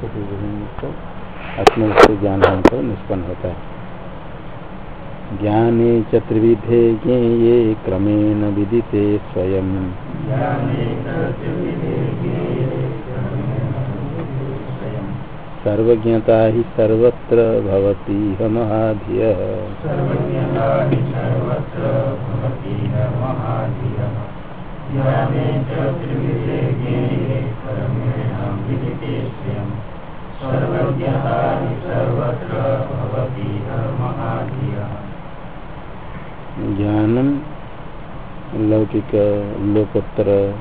तो आत्मविश्व ज्ञान होने पर निष्पन्न होता है ज्ञाने चतुर्विधे ज्ञेये क्रमेण विदिते स्वयं सर्वज्ञता ही सर्वत्र भवति महाधियः ज्ञानम लौकिक लोकोत्तर,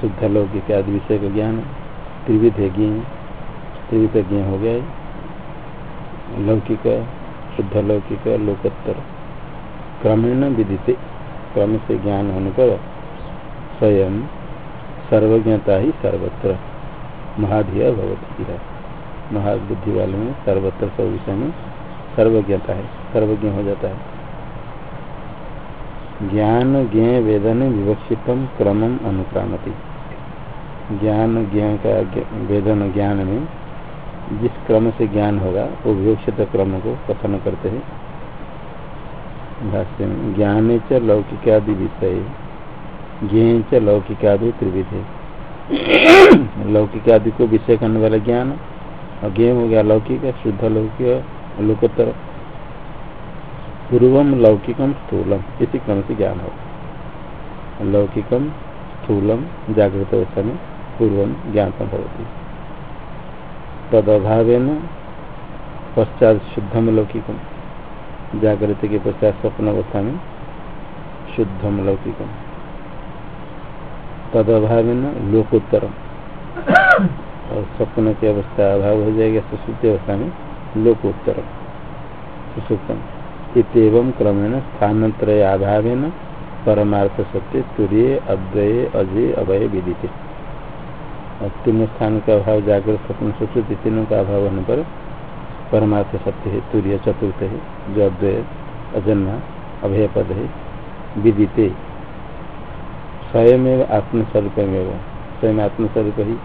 शुद्ध लौकिक आदि विषय का ज्ञान, त्रिविध ज्ञ त्रिविध ज्ञ हो गए लौकिक, शुद्ध लौकिक लोकोत्तर। क्रमेण विदिते, क्रम से ज्ञान होने पर स्वयं सर्वज्ञता ही सर्वत्र। महाधिया भवती है महाबुद्धि वाले में सर्वत्र सब विषय में सर्वज्ञता है, सर्वज्ञ हो जाता है। ज्ञान, ज्ञ, वेदन, विवक्षितम, क्रमम, अनुक्रामती। ज्ञान, ज्ञ का वेदन, ज्ञान में जिस क्रम से ज्ञान होगा, वो विवक्षित क्रम को कथन करते हैं। भाष्य में, ज्ञान च लौकिकादि विषय, ज्ञ च लौकिकादि त्रिविधे। लौकिकादि को विषय करने वाला ज्ञान ज्ञ हो गया लौकिक, शुद्ध लौकिक, लोकोत्तर। पूर्वम लौकिकम स्थूलम, इसी क्रम से ज्ञान हो लौकिकम स्थूलम, जागृत अवस्था में पूर्वम ज्ञातम होती तद अभाव पश्चात शुद्धम लौकिकम, जागृत के पश्चात स्वप्न अवस्था में शुद्धम लौकिकम। तद अभाव लोकोत्तरम। और स्वप्न की अवस्था अभाव हो जाएगा सुश्रुति अवस्था में लोकोत्तर सुसुप्तम। इतम क्रमेण स्थानत्रय अभाव परमार्थ सत्य तुरीय अद्वय अजय अभय विदित। तीनों स्थान का अभाव जागृत स्वप्न सुश्रुति तीनों का अभाव होने पर परमार्थ सत्य है, तुरीय, चतुर्थ है, जो अद्वय, अजन्मा अभय पद है, विदिते। स्वयं आत्मस्वरूप स्वयं आत्मस्वरूप ही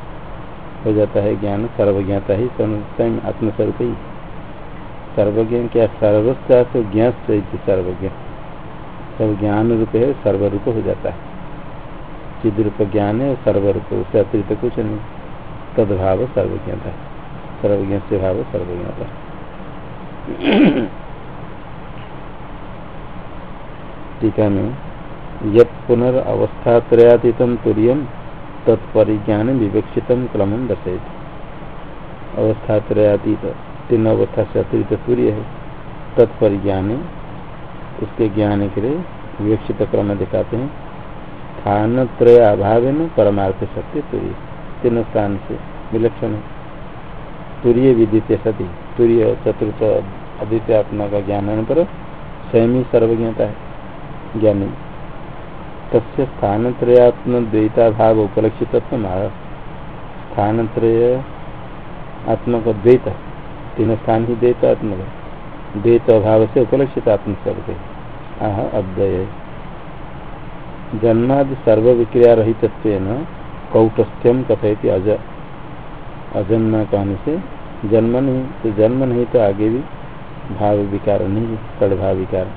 हो जाता है ज्ञान, सर्वज्ञाता ही, स्वयं आत्मस्वरूप ही। सर्वज्ञ क्या सर्वस्था तो ज्ञ सर्वज्ञ। सब ज्ञान रूप है, सर्वरूप हो जाता है। चिद रूप ज्ञान है, सर्वरूप, उससे अतिरिक्त कुछ नहीं। तदभाव सर्वज्ञता सर्वज्ञ से भाव सर्वज्ञता टीका में यद पुनर्वस्थात्रयातीत तुरीय तत्परिज्ञान विवक्षित क्रम दर्शयति। अवस्थात्रयातीत तीन अवस्था से अतिरिक्त सूर्य है। तत्परिज्ञान उसके ज्ञान के लिए विवक्षित क्रम दिखाते हैं। स्थान त्रय अभाव में परमार्थ सत्य तुरीय तीन स्थान से विलक्षण है। तुरीय विदित सती तुरीय चतुर्थ अद्वितीय आत्मा का ज्ञान होने पर स्वयं ही सर्वज्ञता है। ज्ञानी तस्य स्थान त्रयात्म द्वैता भाव उपलक्षित स्थान त्रय आत्मा का द्वैत तीन स्थान ही द्वैत आत्मा का द्वैत अभाव से उपलक्षित आत्म आह अद्वय जन्मादि सर्व विक्रिया रहित कौटस्थ्यम कथयति अज। अजन्मा कहने से जन्म नहीं तो जन्म नहीं तो आगे भी भाव विकार नहीं तड़भाव विकार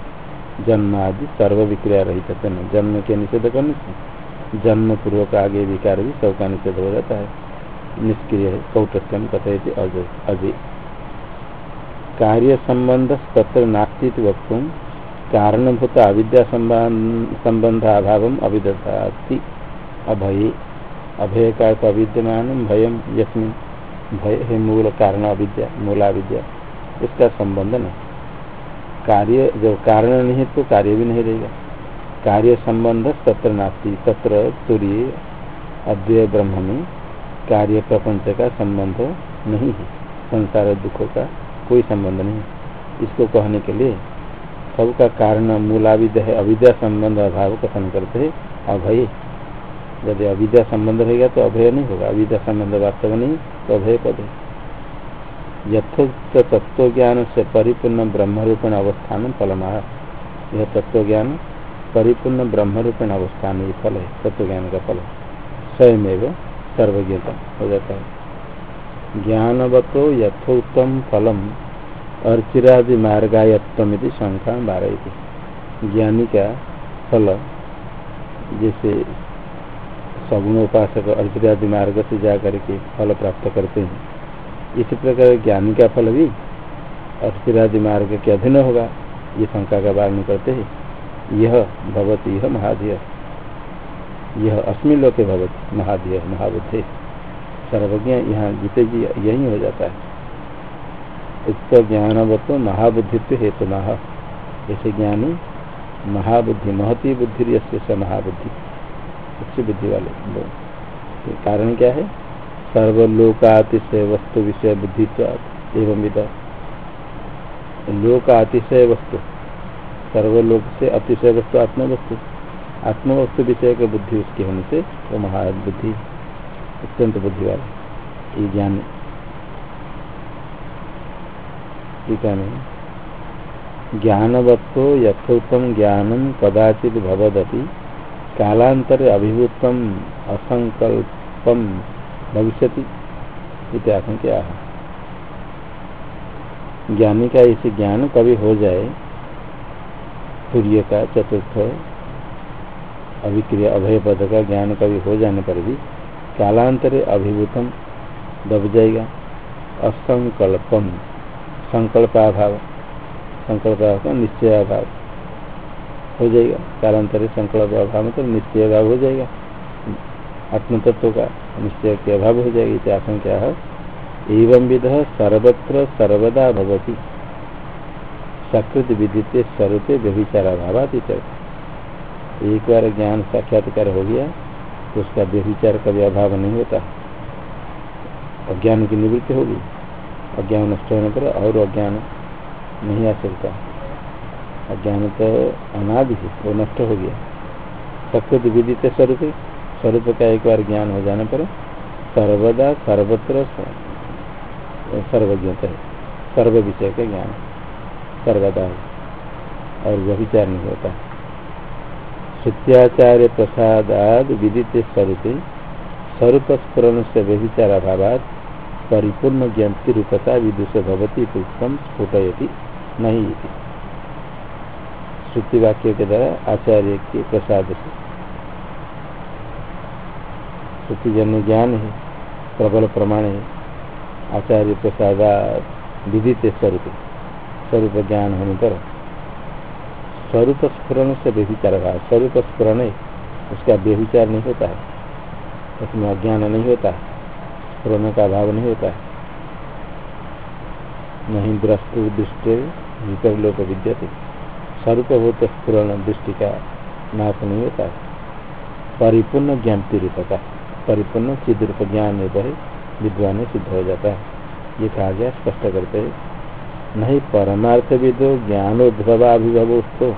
जन्म आदि सर्व विक्रिया रहित जन्म के निषेध करने से जन्म पूर्वक आगे विकार भी सबका निषेध हो जाता है। निष्क्रिय है कौटस्थ्यम अजय कार्य संबंध तत्र नास्ती वक्त कारणभूत अविद्या संबंध अभाव अविदती अभय अभय का अविद्यमान भयम यस्मिन। भय है मूल कारण अविद्या मूला विद्या इसका संबंध नहीं। कार्य, जब कारण नहीं है तो कार्य भी नहीं रहेगा। कार्य संबंध तत्र नास्ती, तत्र तुरीय अद्वय ब्रह्म में कार्य प्रपंच का संबंध नहीं है। संसार दुखों का कोई संबंध नहीं इसको कहने के लिए सबका कारण मूलाविद है, अविद्या संबंध अभाव कथन करते है, अभय। यदि अविद्या संबंध रहेगा तो अभय नहीं होगा। अविद्या संबंध वास्तव नहीं तो अभय पद है। यथोक्त तत्व ज्ञान से परिपूर्ण ब्रह्मरूपेण अवस्थान फलमा। यह तत्व ज्ञान परिपूर्ण ब्रह्मरूपेण अवस्थान ये फल है तत्व ज्ञान का फल स्वयं सर्वज्ञता हो जाता है ज्ञानवतो यथोत्तम फलम अर्चिरादि मार्गायत्तम शंका बारह ज्ञानी का फल, जैसे सगुण उपासक अर्चिरादि मार्ग से जा करके फल प्राप्त करते हैं। इसी प्रकार ज्ञान का फल भी अस्थिरादि मार्ग के अधीन होगा। ये शंका का वारण करते हैं। यह भवती, यह महाधिय यह अस्मिन लोके भवती महाधिय महाबुद्धि। सर्वज्ञ यहाँ जीते जी, यही हो जाता है। उक्त ज्ञानवत्व महाबुद्धित्व हेतु महा ऐसे ज्ञानी महाबुद्धि, महती बुद्धि महाबुद्धि। अच्छी बुद्धि वाले लोग। तो कारण क्या है? सर्वलोकातिशय वस्तु विषय बुद्धित्व एवं विद लोक अतिशय वस्तु सर्वलोक से अतिशय वस्तु, आत्मवस्तु। आत्मवस्तु विषय की बुद्धि उसके होने से वो महाबुद्धि, अत्यंत बुद्धि वाला ये ज्ञान टीका में ज्ञानवत्व यथोत्तम ज्ञानम कदाचित भवदपि कालांतर अभिभूतम असंकल्पम भविष्य है? ज्ञानी का ऐसे ज्ञान कभी हो जाए, सूर्य का चतुर्थ अभिक्रिया अभय पद का ज्ञान कभी हो जाने पर भी कालांतरे अभिभूतम दब जाएगा। असंकल्पम, संकल्पाभाव संकल्पाभाव का निश्चय अभाव हो जाएगा। कालांतरे संकल्प अभाव में तो निश्चय अभाव हो जाएगा। आत्मतत्व का निश्चय के अभाव हो जाएगी इतिहास क्या है? एवं विध सर्वत्र सर्वदा भवती। सकृत विदित स्वरूप व्यभिचार अभाव एक बार ज्ञान साक्षात्कार हो गया तो उसका व्यभिचार कभी अभाव नहीं होता। अज्ञान की निवृत्ति होगी। अज्ञान नष्ट होने पर और अज्ञान नहीं आ सकता। अज्ञान तो अनादि है, वो नष्ट हो गया। सकृत विदित स्वरूप स्वरूप का एक बार ज्ञान हो जाने पर सर्वदा सर्वत्र सर्वज्ञता है। सर्व विषय का ज्ञान। सर्वदा और व्यभिचार नहीं होता। सत्याचार्य प्रसादाद विदित स्वरूप स्वरूप स्फुरण से व्यभिचार अभाव परिपूर्ण ज्ञाति रूपता विदुष भवती उत्तम स्फुटयती नहीं श्रुति वाक्य के द्वारा आचार्य के प्रसाद से श्रुतिजन्य ज्ञान है, प्रबल प्रमाण है, आचार्य प्रसादा विदित स्वरूप स्वरूप ज्ञान होने पर। स्वरूप स्फुरण से व्यभिचार रहा स्वरूप स्फुरण उसका व्यभिचार नहीं होता है। उसमें अज्ञान नहीं होता स्फुरण का अभाव नहीं होता है। नहीं द्रष्टु दृष्टि भीतर लोक विद्यते। स्वरूप हो तो दृष्टि का नाश नहीं होता है। परिपूर्ण ज्ञाति रूप का परिपूर्ण चिद रूप ज्ञान है विद्वान सिद्ध हो जाता है। ये कहा गया स्पष्ट करते है। नहीं परमार्थ विदो ज्ञानोद्भवाभिभवोस्तो।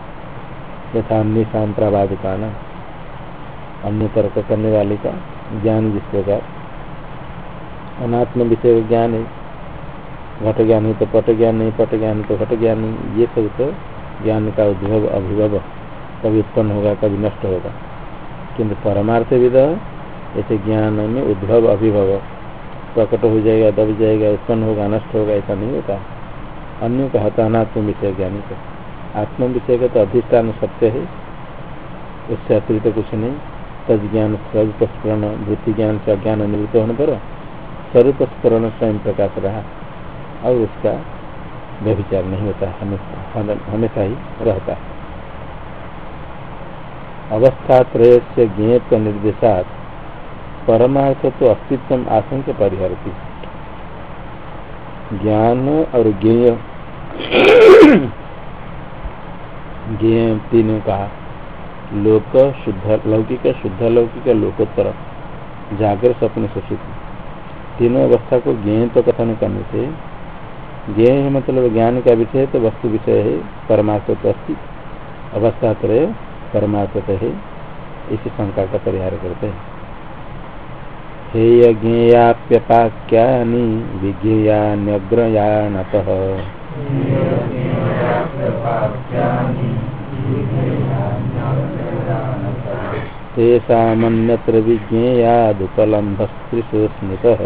यथा अन्य न अन्य तर्क करने वाले का ज्ञान जिस प्रकार। अनात्म विषय ज्ञान है। घट ज्ञान है तो पट ज्ञान, नहीं पट ज्ञान तो घट ज्ञान। नहीं ये सब तो ज्ञान का उद्भव, अभिभव, कभी उत्पन्न होगा, कभी नष्ट होगा। किंतु परमार्थ विद ऐसे ज्ञान में उद्भव, अभिभव। प्रकट हो जाएगा, दब जाएगा, उत्पन्न होगा, नष्ट होगा, ऐसा नहीं होता। अन्य का हता अनात्म विषय ज्ञानी का। आत्म विषय का तो अधिष्ठान सत्य है। उससे अतिरिक्त कुछ नहीं। तज ज्ञान स्वरूप स्मरण वृत्ति ज्ञान से अज्ञान निवृत्त होने पर स्वरूप स्मरण स्वयं प्रकाश रहा। और उसका व्यभिचार नहीं होता, हमेशा हमेशा ही रहता। है अवस्था त्रय से ज्ञेय निर्देशात। परमार्थ तो अस्तित्व आशंक परिहरती ज्ञान और ज्ञेय। ज्ञेय तीनों कहा लोक शुद्ध, लौकिक शुद्ध, लौकिक, लोकोत्तर। जागर स्वप्न सुशित तीनों अवस्था को ज्ञेय तो कथन करने से ज्ञेय है मतलब ज्ञान का विषय तो वस्तु विषय है परमात्म तो अस्थि अवस्था त्रय परमात्म है। इसी शंका का परिहार करते हैं। हेय ज्ञेयाप्यपाक्यानि विज्ञेयान्यग्रयाणतः तेषामन्यत्र विज्ञेयादुपलम्भस्त्रिषु स्मृतः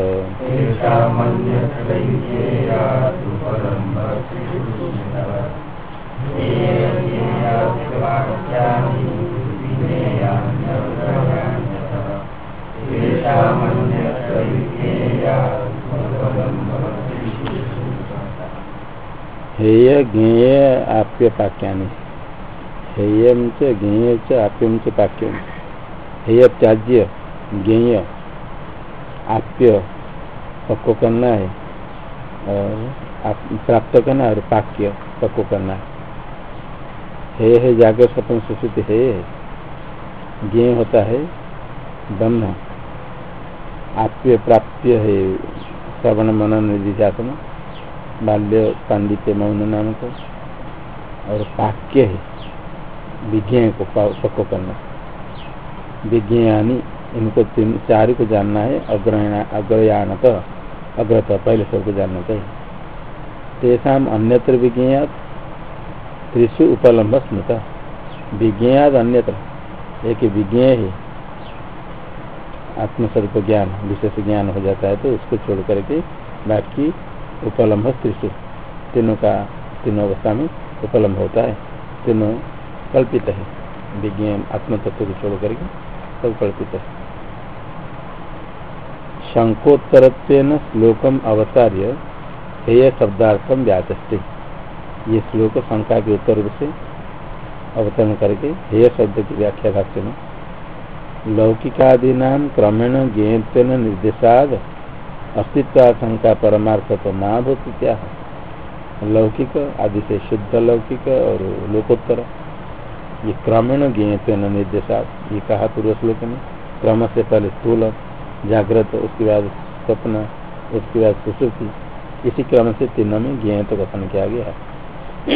हेय ज्ञेय आप्य पाक्यानि। हेयम च ज्ञेय च पाक्यम हेय त्याज्य ज्ञेय आप्य पक्को करना है और प्राप्त करना और पाक्य पक्को करना है। हे जागर स्वप्न सुश्रुति हे। ज्ञेय होता है ब्रह्म। आप्य प्राप्य है श्रवण मनन निधिध्यात्म बाल्य पांडित्य मौन नाम को और पाक्य है विज्ञ को पक्को करना विज्ञानी इनको तीन चार को जानना है अग्रयान तो अग्रत, पहले सबको जानना चाहिए। तेषा अन्यत्र विज्ञात त्रिशु उपलम्ब स्मृत। विज्ञात अन्यत्र। एक विज्ञ है। आत्मस्वरूप ज्ञान विशेष ज्ञान हो जाता है तो उसको छोड़ करके बाकी उपलम्ब त्रिशु तीनों का, तीनों अवस्था में उपलम्ब होता है। तीनों कल्पित है। विज्ञान आत्म तत्व को छोड़ करके सब कल्पित है। शंकोत्तर श्लोकम अवतार्य हेय शब्दार्थम व्याचस्ते। ये श्लोक शंका के उत्तर से अवतरण करके हेय शब्द की व्याख्या भाष्य में लौकिकादीना क्रमेण ज्ञेयन निर्देशाद। अस्तित्वाशंका परमार्थ तो ना भूति क्या लौकिक आदि से शुद्ध लौकिक और लोकोत्तर। ये क्रमेण ज्ञेयत्व निर्देशा ये कहा पूर्व श्लोक में? क्रम से पहले स्थूल, जागृत, उसके बाद स्वप्न, उसके बाद सुश्रुति। इसी क्रम से तीनों में ज्ञेय तो कथन किया गया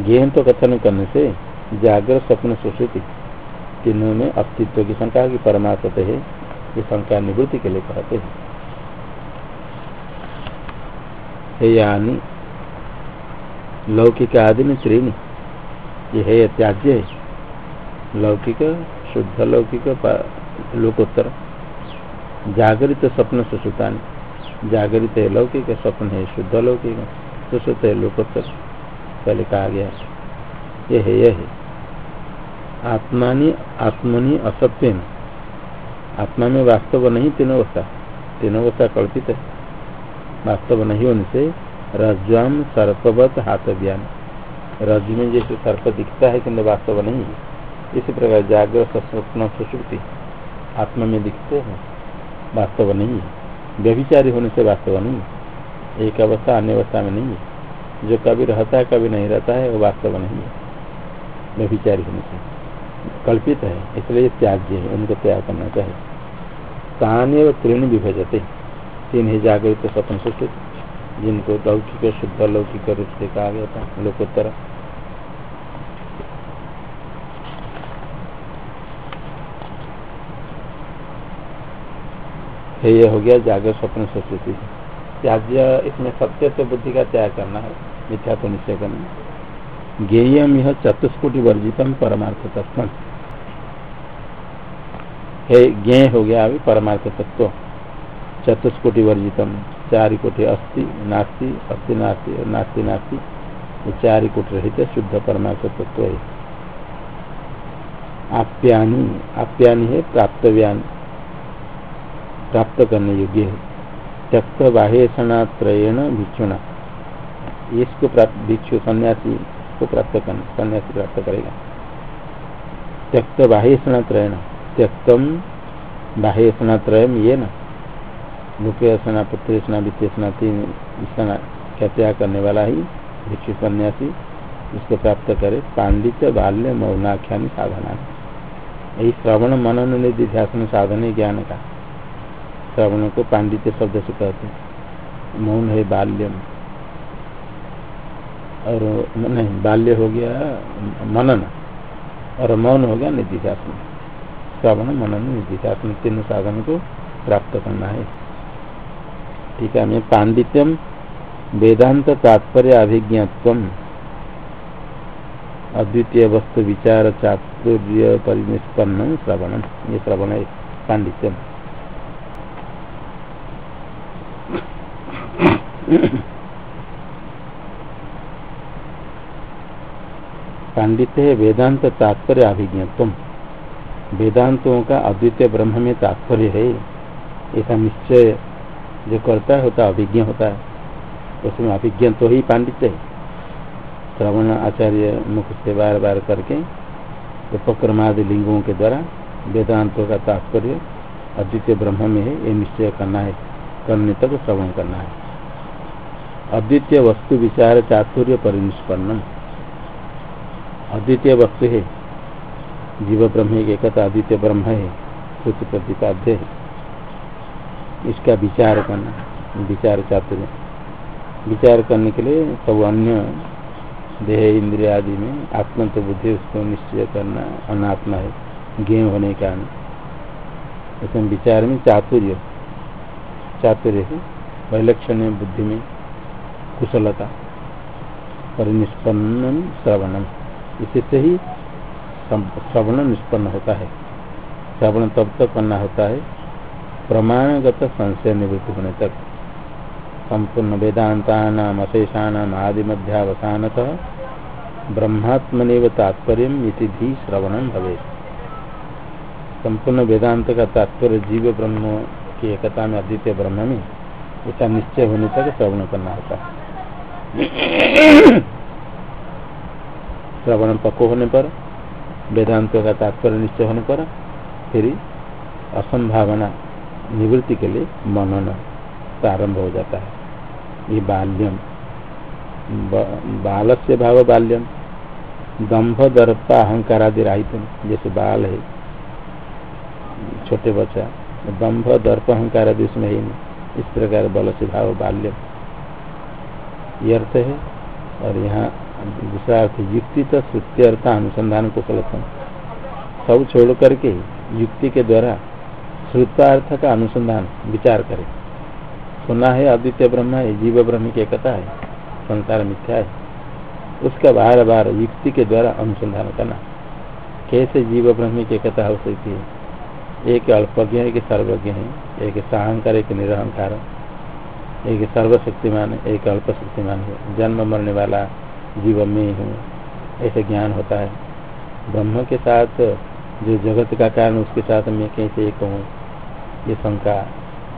ज्ञेय तो कथन करने से जागृत स्वप्न सुश्रुति तीनों में अस्तित्व की शंका की, परमार्थ है ये शंका निवृत्ति के लिए कहते हैं। हे यानी, लौकिक आदि में श्रेणी ये है त्याज्य है। लौकिक, शुद्ध लौकिक लोकोत्तर। जागृत स्वप्न सुसुता जागृत है लौकिक, स्वप्न है शुद्ध लौकिक सुसुत है लोकोत्तर। पहले कहा गया ये है यह है। आत्मानी आत्मनि असत्य आत्मा में वास्तव नहीं, तीनों अवस्था। तीनों अवस्था कल्पित है। वास्तव नहीं होने से रज्वाम सर्पवत हाथ ज्ञान रज में जैसे सर्प दिखता है किन्तु वास्तव नहीं है। इसी प्रकार जागृत, स्वप्न, सुश्रुति आत्मा में दिखते हैं। वास्तव नहीं है। व्यभिचारी होने से वास्तव नहीं है। एक अवस्था अन्य अवस्था में नहीं है। जो कभी रहता है, कभी नहीं रहता है, वो वास्तव नहीं है। व्यभिचारी होने से। कल्पित है, इसलिए त्याज्य है, उनको त्याग करना चाहिए। तान्य तीन विभजते, तीन ही जागृत स्वप्न सुश्रुति जिनको लौकिक शुद्ध लौकिक रूप से कहा गया था, लोकोत्तर। ये हो गया जागर स्वप्न संस्कृति त्याज्य इसमें सत्य से बुद्धि का त्याग करना है, मिथ्या तो निश्चय करना ज्ञेयम यह चतुष्कोटि वर्जितम परमार्थ तत्व है ज्ञेय हो गया अभी परमार्थ तत्व। चतुष्कोटि वर्जितम चार कोटि अस्थि नास्ति अस्थि नास्ति और नास्ति नास्ति, ये चार कोटि रहित शुद्ध परमात्म तत्व है। आप्यानी आप्यानी है प्राप्तव्यान, प्राप्त करने योग्य है। त्यक्त बाह्यणात्रयण भिक्षुणा। इसको प्राप्त, भिक्षु सन्यासी को प्राप्त करना, सन्यासी प्राप्त करेगा। त्यक्त बाह्यणात्रयण त्यक्तम बाह्य बाह्यणात्रय ये ना मुख्य स्ना पुत्र स्ना वित्तीय स्ना तीन स्ना का त्याग करने वाला ही भिक्षु सन्यासी इसको प्राप्त करे, पांडित्य, बाल्य, मौनाख्यान, साधना। यही श्रवण मनन निधि ध्यान साधन ज्ञान का। श्रवण को पांडित्य शब्द से कहते मौन है बाल्यम। और नहीं, बाल्य हो गया मनन। और मौन हो गया निधिध्यासन श्रवण मनन निधिध्यासन तीन साधन को प्राप्त करना है। ठीक है, मैं पांडित्यम, वेदांत तात्पर्य अभिज्ञत्व अद्वितीय वस्तु विचार चातुर्य परिनिष्पन्न श्रवण ये श्रवण है, पांडित्यम। पांडित्य है, वेदांत तात्पर्य अभिज्ञत्व वेदांतों का अद्वितीय ब्रह्म में तात्पर्य है। ऐसा निश्चय जो करता है, होता अभिज्ञ होता है। उसमें अभिज्ञ तो ही पांडित्य है। श्रवण आचार्य मुख से बार बार करके उपक्रमादि लिंगों के द्वारा वेदांतों का तात्पर्य अद्वितीय ब्रह्म में है, ये निश्चय करना है। करने तक श्रवण करना है। अद्वितीय वस्तु विचार चातुर्य परिनिष्पन्नम। अद्वितीय वस्तु है। जीव ब्रह्म एक अद्वितीय ब्रह्म है, श्रुति प्रतिपाद्य है। इसका विचार करना, विचार चातुर्य। विचार करने के लिए सब अन्य देह इंद्रिय आदि में आत्म तो बुद्धि, उसको निश्चय करना अनात्मा है ज्ञ होने के का इसमें विचार में चातुर्य चातुर्य है वैलक्षण बुद्धि में कुशलता परिनिष्पन्न श्रवणम। इसी से ही श्रवण निष्पन्न होता है। श्रवण तब तक करना होता है। प्रमाणगत संशय निवृत्ति होने तक। संपूर्ण वेदांता अशेषाण आदि मध्यावसानत ब्रह्मात्मनिव तात्पर्य भी श्रवण भवे संपूर्ण वेदांत का तात्पर्य जीव ब्रह्म की एकता में अद्वितीय ब्रह्म में ऐसा निश्चय होने तक श्रवण करना होता है। श्रवण पक्व होने पर वेदांत का तात्पर्य निश्चय होने पर फिर असंभावना निवृत्ति के लिए मनन प्रारंभ हो जाता है। ये बाल्यम बाल से भाव बाल्यम दम्भ दर्पा अहंकार आदि राहित जैसे बाल है, छोटे बच्चा दम्भ दर्प अहंकार आदि उसमें ही नहीं, इस प्रकार बल से भाव बाल्यम। ये अर्थ है, और यहाँ दूसरा अर्थ युक्ति तो श्रुति अर्थ अनुसंधान को सब छोड़ करके युक्ति के द्वारा श्रुतार्थ का अनुसंधान, विचार करे। सुना है अद्वितीय ब्रह्म है जीव ब्रह्म की एकता है, संसार मिथ्या है। उसका बार बार युक्ति के द्वारा अनुसंधान करना। कैसे जीव ब्रह्म की एकता हो सकती है? एक अल्पज्ञ एक सर्वज्ञ है, एक सहंकार, एक निरहंकार। एक सर्वशक्तिमान, एक अल्प शक्तिमान है। जन्म मरने वाला जीव में ही हूँ। ऐसे ज्ञान होता है। ब्रह्म के साथ जो जगत का कारण, उसके साथ मैं कैसे एक हूँ? ये शंका,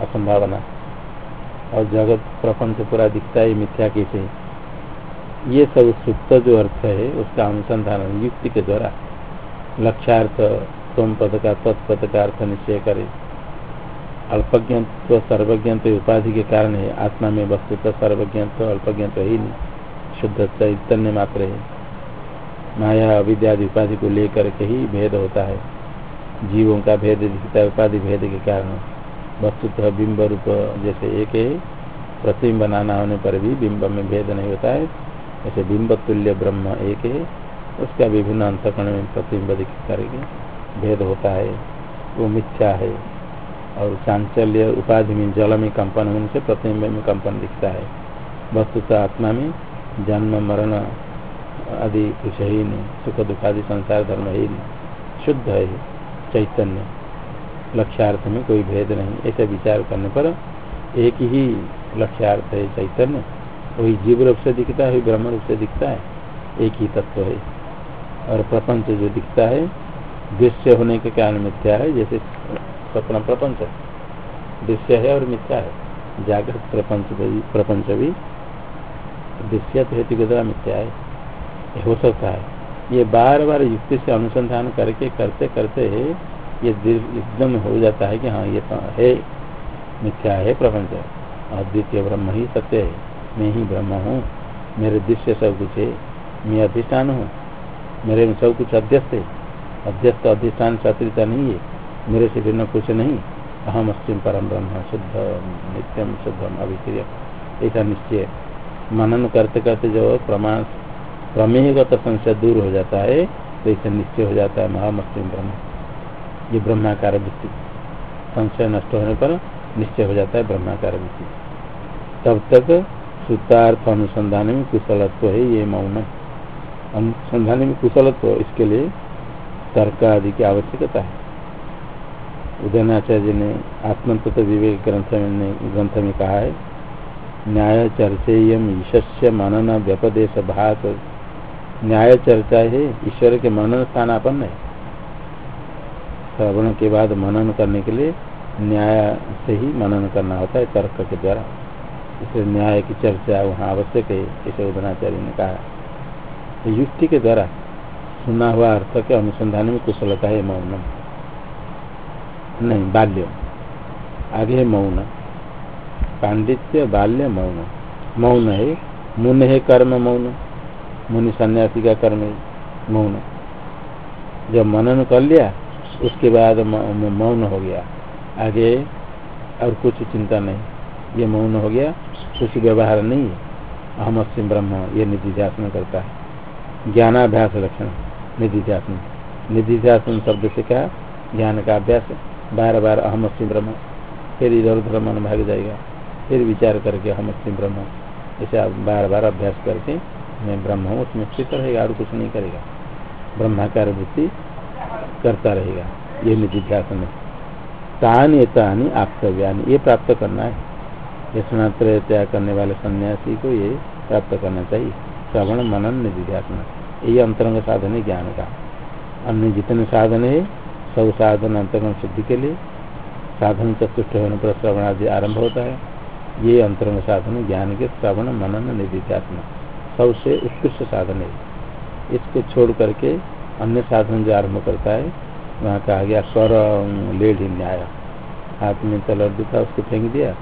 असंभावना। और जगत प्रपंच पूरा दिखता है मिथ्या कैसे? ये सब सुप्त जो अर्थ है, उसका अनुसंधान युक्ति के द्वारा। लक्ष्यार्थ, सोम पद का तत्पद का अर्थ निश्चय करे। अल्पज्ञ तो सर्वज्ञ तो उपाधि के कारण है। आत्मा में वस्तु तो सर्वज्ञ तो अल्पज्ञ तो ही नहीं। शुद्ध चैतन्य मात्र है। माया अविद्यादि उपाधि को लेकर के ही भेद होता है। जीवों का भेद दिखता है उपाधि भेद के कारण वस्तुतः बिंब रूप जैसे एक है, प्रतिबिंब बनाना होने पर भी बिंब में भेद नहीं होता है। ऐसे बिंब तुल्य ब्रह्म एक है, उसका विभिन्न अंतकरण में प्रतिबिंब दिख करके भेद होता है। वो मिथ्या है और चांचल्य उपाधि में जल में कंपन होने से प्रतिबिंब में कंपन दिखता है। वस्तुतः आत्मा में जन्म, मरण आदि कुछ ही नहीं। सुख दुखादि संसार धर्म ही नहीं। शुद्ध है चैतन्य। लक्ष्यार्थ में कोई भेद नहीं। ऐसा विचार करने पर एक ही लक्ष्यार्थ है चैतन्य। वही जीव रूप से दिखता है, वही ब्रह्म रूप से दिखता है। एक ही तत्व है। और प्रपंच जो दिखता है, दृश्य होने के कारण मिथ्या है, जैसे स्वप्न प्रपंच दृश्य है और मिथ्या है। जागृत प्रपंच भी प्रपंच भी दृश्य हेतु के द्वारा मिथ्या है हो सकता है। ये बार बार युक्ति से अनुसंधान करके, करते करते ये एकदम हो जाता है कि हाँ ये तो है, मिथ्या है, प्रपंच अद्वितीय ब्रह्म ही सत्य है, मैं ही ब्रह्म हूँ, मेरे दृश्य सब कुछ है, मैं अधिष्ठान हूँ, मेरे में सब कुछ अध्यस्त है। अध्यस्त अधिष्ठान शास्त्रीता नहीं है, मेरे से भिन्न कुछ नहीं। अहम अस्म परम ब्रह्म शुद्ध नित्यम शुद्धम अभिक्रिय ऐसा निश्चय मनन करते करते जो प्रमाण, प्रमेयगत संशय दूर हो जाता है तो इसे निश्चय हो जाता है महामस्लिम ब्रह्म। ये ब्रह्माकार वृत्ति। संशय नष्ट होने पर निश्चय हो जाता है ब्रह्माकार वृत्ति। तब तक सूतार्थ अनुसंधान में कुशलत्व है ये मौन। अनुसंधान में कुशलत्व, इसके लिए तर्क आदि की आवश्यकता है। उदयनाचार्य ने आत्मतत्व विवेक ग्रंथ में ग्रंथ में कहा है न्याय चर्चेयम ईश्य मनन व्यपदेश भात न्याय चर्चा है ईश्वर के मनन स्थानापन्न है। श्रवण के बाद मनन करने के लिए न्याय से ही मनन करना होता है तर्क के द्वारा। इसलिए न्याय की चर्चा वहाँ आवश्यक है, इसे उदनाचार्य ने कहा। तो युक्ति के द्वारा सुना हुआ अर्थ के अनुसंधान में कुशलता है मौन। नहीं बाल्य आगे है मौन। पांडित्य बाल्य, मौन। मौन है। मुन है कर्म, मौन। मुनि सन्यासी का कर्म है, मौन। जब मनन कर लिया, उसके बाद मौन हो गया। आगे और कुछ चिंता नहीं। ये मौन हो गया, कुछ व्यवहार नहीं है। अहम अस्म ब्रह्म, ये निधि निधिध्यासन करता है। ज्ञानाभ्यास लक्षण, निधिध्यासन। निधिध्यासन शब्द से कहा ज्ञान का अभ्यास। बार बार अहम अस्म ब्रह्म। फिर इधर उधर मन भाग जाएगा। फिर विचार करके हम अस्म ब्रह्म ऐसे बार बार अभ्यास करके मैं ब्रह्म हूँ, उसमें स्थित रहेगा, और कुछ नहीं करेगा। ब्रह्माकार वृत्ति करता रहेगा, ये निधिध्यासन है तान ये तानी आप्तव्यानि, ये प्राप्त करना है। ये स्नात्र त्याग करने वाले सन्यासी को ये प्राप्त करना चाहिए। श्रवण मनन निधिध्यासन ये अंतरंग साधन है ज्ञान का। अन्य जितने साधन है, सब साधन अंतरंग शुद्धि के लिए। साधन चतुष्ट होने पर श्रवण आदि आरंभ होता है। ये अंतरंग साधन ज्ञान के श्रवण मनन निधिध्यासन सबसे उत्कृष्ट साधन है। इसको छोड़ करके अन्य साधन जो आरंभ करता है, वहाँ कहा गया स्वर लेढ़ न्याय। हाथ में तो लड्डू था उसको फेंक दिया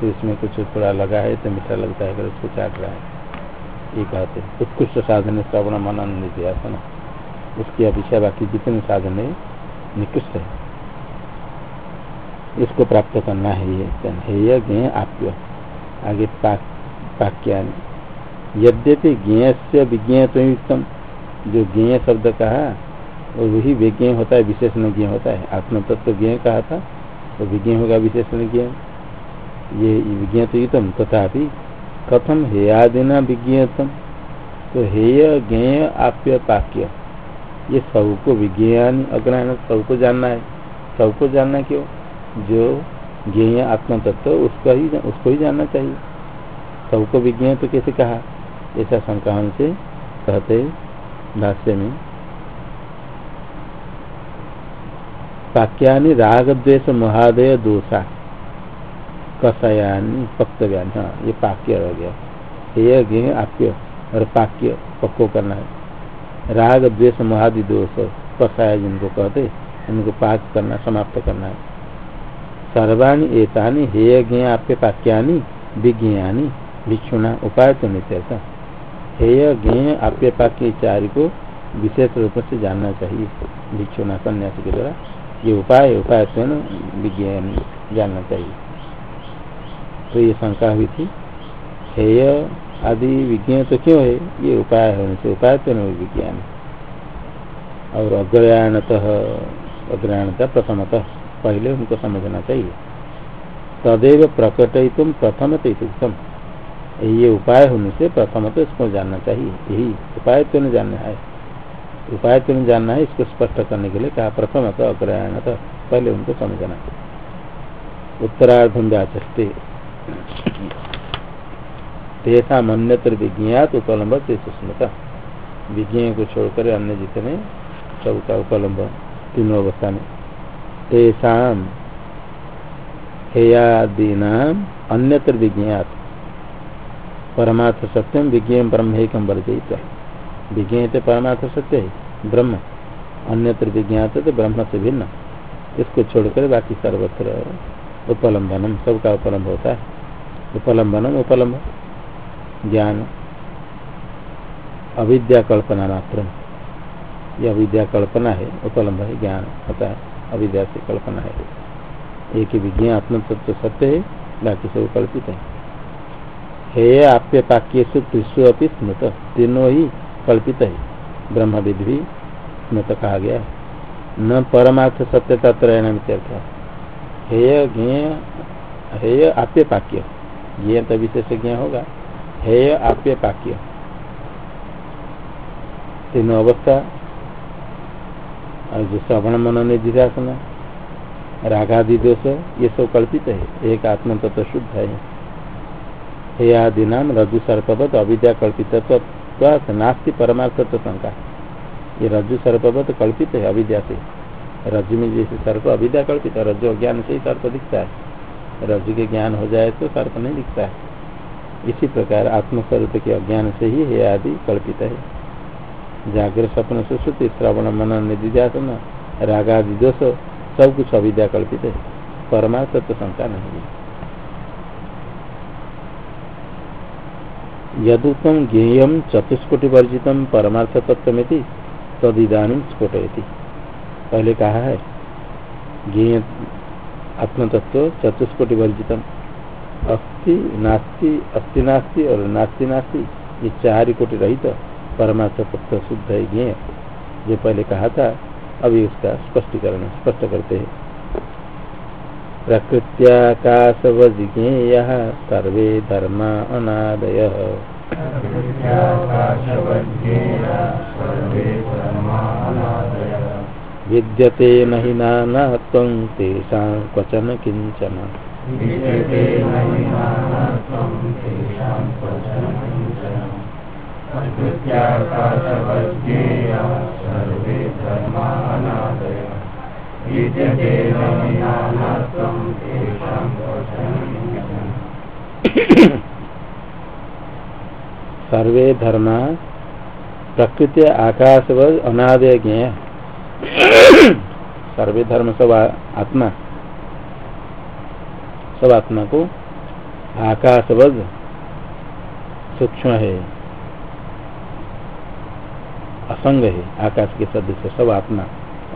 तो इसमें कुछ थोड़ा लगा है तो मीठा लगता है, अगर उसको चाट रहा है। ये कहते हैं। उत्कृष्ट साधन है, श्रवण मनन निध्यासन उसकी अपेक्षा बाकी जितने साधन है, निकृष्ट है। इसको प्राप्त करना है ये हेय ज्ञ आप्य। आगे पाक्या यद्यपि ज्ञ से विज्ञ तो युक्तम जो ज्ञ शब्द कहा और वही विज्ञ होता है विशेषण ज्ञ होता है। आत्म तत्व ज्ञ कहा था तो विज्ञ होगा विशेषण ज्ञ ये विज्ञातम तथापि कथम हेयादिना विज्ञतम तो हेय ज्ञेय आप्य पाक्य। ये सबको विज्ञान अग्रहण सबको जानना है। सबको जानना क्यों? जो ज्ञेय आत्म तत्व उसका ही उसको ही जानना चाहिए। सबको विज्ञान तो कैसे कहा? ऐसा शंका से कहते भाष्य में। वाक्यानि राग द्वेष महादय दोषा। कषयानी पक्तव्यान। हाँ ये पाक्य हो गया। हे गे आप्य और पाक्य पक्को करना है। राग द्वेष महादि दोष कषाय जिनको कहते, उनको पाक करना, समाप्त करना है। सर्वाणी एतानी हेय ज्ञ आप्य पाक्यानि विज्ञानी भिक्षुणा उपाय तो नहीं हेय ज्ञ आप्य पाक्य चार को विशेष रूप से जानना चाहिए। भिक्षुणा सन्यासी के द्वारा ये उपाय उपाय से विज्ञान जानना चाहिए। तो ये शंका हुई थी, हेय आदि विज्ञान तो क्यों है? ये उपाय होने से उपाय तो विज्ञान। और अग्रयाणतः अग्रयाणता प्रथमतः पहले उनको समझना चाहिए। तदेव प्रकट तुम प्रथम उत्तम ये उपाय होने से प्रथम तो इसको जानना चाहिए। यही उपाय तो नहीं जानना है। उपाय तुम जानना है, इसको स्पष्ट करने के लिए कहा, प्रथम तो अग्रहण तो पहले उनको समझना उत्तरार्धम व्याचस्ते। मन्यत्र विज्ञात उपलम्ब ते सुस्मता। विज्ञ को छोड़कर अन्य जितने सबका उपलम्ब तीनों अवस्था में हेयादीना अन्यत्र विज्ञात परमार्थ सत्यम विज्ञ ब्रह्म एकम वर्जित विज्ञ तो परमार्थ सत्य है। ब्रह्म। अन्यत्र विज्ञात तो ब्रह्म से भिन्न। इसको छोड़कर बाकी सर्वत्र उपलम्बनम सबका उपलम्ब होता है। उपलम्बनम उपलम्ब। ज्ञान। अविद्या कल्पना मात्र यह अविद्या कल्पना है, उपलम्ब है, ज्ञान होता है। अविद्या से कल्पना है। एक ही विज्ञान आत्म तत्व सत्य है, बाकी सब कल्पित है। हे आप्य पाक्य त्रिशु अपनी स्मृत। तीनों ही कल्पित है। ब्रह्म विधि भी में तो कहा गया न परमार्थ सत्य तत्र हेय ज्ञेय हेय आप्य पाक्य। ज्ञ तो विशेष ज्ञ होगा। हेय आप्य पाक्य। तीनों अवस्था और जो श्रवण मन निधिध्यासन रागादि दोष ये सब कल्पित है। एक आत्म तत्व शुद्ध है। हे आदि नाम रजु सर्पवत अविद्या कल्पित नास्ती परमार्थ तत्व शंका। ये रज्जु सर्पवत कल्पित है अविद्या से। रज्जु में जैसे सर्प अविद्या कल्पित है, रज्जु अज्ञान से ही सर्प दिखता है। रज्जु के ज्ञान हो जाए तो सर्प नहीं दिखता है। इसी प्रकार आत्मस्वरूप के अज्ञान से ही हे आदि कल्पित है। जागृत सपन सुश्रुति, श्रवण मन निधिध्यासन, रागादि दोष, सब कुछ अविद्या कल्पित है। परमार्थ तो शंका नहीं है। यदुक्तम ज्ञेय चतुष्कोटि वर्जित परमार्थ तत्व में तदिदानी स्फोटयती। पहले कहा है, ज्ञेय आत्मतत्व चतुष्कोटि वर्जित अस्थि, नास्ति अस्थि नास्ति और नास्ति नास्ति, ये चार कोटि रहित। परमार्थ तत्व शुद्ध है ज्ञेय जो पहले कहा था अभी उसका स्पष्टीकरण स्पष्ट करते हैं। प्रकृत्याकाशवज्ञेय सर्वे धर्मा अनादय। विद्यते न हि नानात्वं तेषां क्वचन किंचन। सर्वे धर्म प्रकृति आकाशव अनादय ज्ञ सर्वे धर्म सब आत्मा। सब आत्मा को आकाशवज सूक्ष्म है। असंग है, आकाश के सदस्य सब आत्मा